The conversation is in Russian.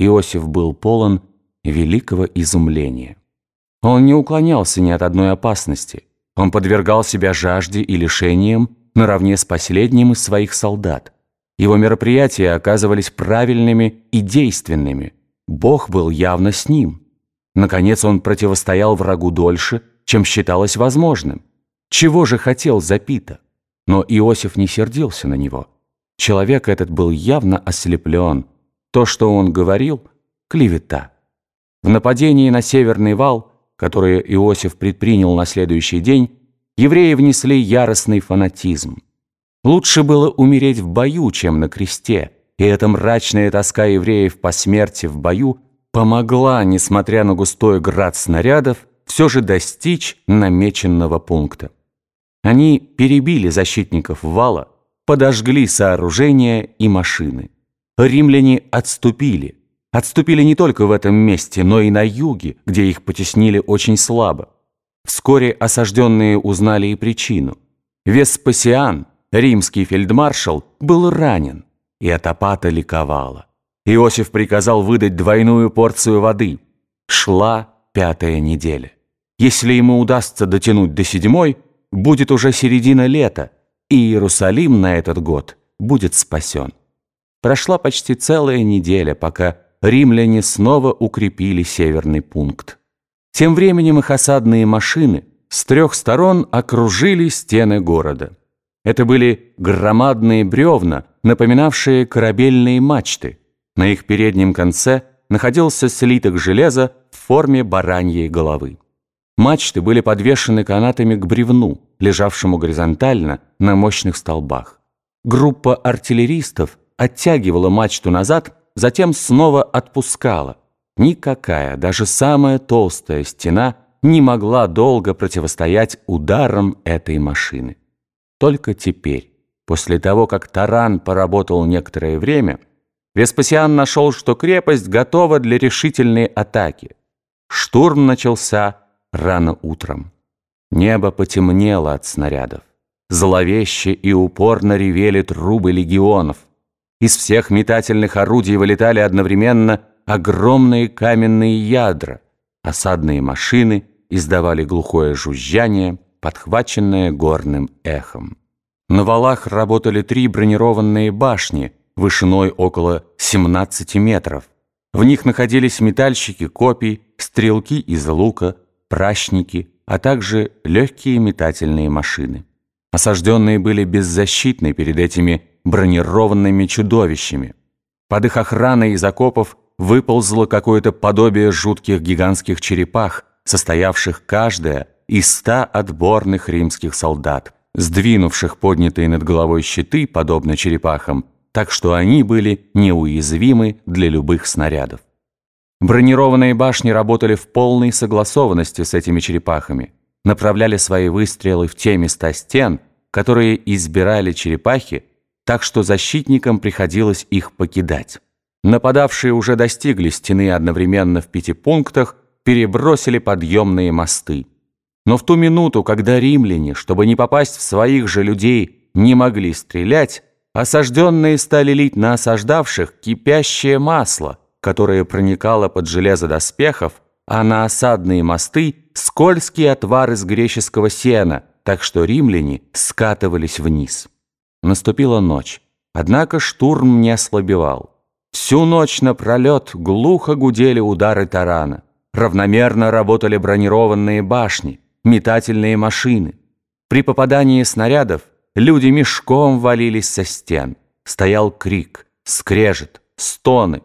Иосиф был полон великого изумления. Он не уклонялся ни от одной опасности. Он подвергал себя жажде и лишениям наравне с последним из своих солдат. Его мероприятия оказывались правильными и действенными. Бог был явно с ним. Наконец он противостоял врагу дольше, чем считалось возможным. Чего же хотел Запита? Но Иосиф не сердился на него. Человек этот был явно ослеплен. То, что он говорил – клевета. В нападении на Северный вал, которое Иосиф предпринял на следующий день, евреи внесли яростный фанатизм. Лучше было умереть в бою, чем на кресте, и эта мрачная тоска евреев по смерти в бою помогла, несмотря на густой град снарядов, все же достичь намеченного пункта. Они перебили защитников вала, подожгли сооружения и машины. Римляне отступили. Отступили не только в этом месте, но и на юге, где их потеснили очень слабо. Вскоре осажденные узнали и причину. Веспасиан, римский фельдмаршал, был ранен, и Атопата ликовала. Иосиф приказал выдать двойную порцию воды. Шла пятая неделя. Если ему удастся дотянуть до седьмой, будет уже середина лета, и Иерусалим на этот год будет спасен. Прошла почти целая неделя, пока римляне снова укрепили северный пункт. Тем временем их осадные машины с трех сторон окружили стены города. Это были громадные бревна, напоминавшие корабельные мачты. На их переднем конце находился слиток железа в форме бараньей головы. Мачты были подвешены канатами к бревну, лежавшему горизонтально на мощных столбах. Группа артиллеристов оттягивала мачту назад, затем снова отпускала. Никакая, даже самая толстая стена не могла долго противостоять ударам этой машины. Только теперь, после того, как таран поработал некоторое время, Веспасиан нашел, что крепость готова для решительной атаки. Штурм начался рано утром. Небо потемнело от снарядов. Зловеще и упорно ревели трубы легионов. Из всех метательных орудий вылетали одновременно огромные каменные ядра. Осадные машины издавали глухое жужжание, подхваченное горным эхом. На валах работали три бронированные башни вышиной около 17 метров. В них находились метальщики копий, стрелки из лука, пращники, а также легкие метательные машины. Осажденные были беззащитны перед этими бронированными чудовищами. Под их охраной из окопов выползло какое-то подобие жутких гигантских черепах, состоявших каждая из ста отборных римских солдат, сдвинувших поднятые над головой щиты, подобно черепахам, так что они были неуязвимы для любых снарядов. Бронированные башни работали в полной согласованности с этими черепахами, направляли свои выстрелы в те места стен, которые избирали черепахи, так что защитникам приходилось их покидать. Нападавшие уже достигли стены одновременно в пяти пунктах, перебросили подъемные мосты. Но в ту минуту, когда римляне, чтобы не попасть в своих же людей, не могли стрелять, осажденные стали лить на осаждавших кипящее масло, которое проникало под железо доспехов, а на осадные мосты скользкий отвар из греческого сена, так что римляне скатывались вниз. Наступила ночь, однако штурм не ослабевал. Всю ночь напролет глухо гудели удары тарана. Равномерно работали бронированные башни, метательные машины. При попадании снарядов люди мешком валились со стен. Стоял крик, скрежет, стоны.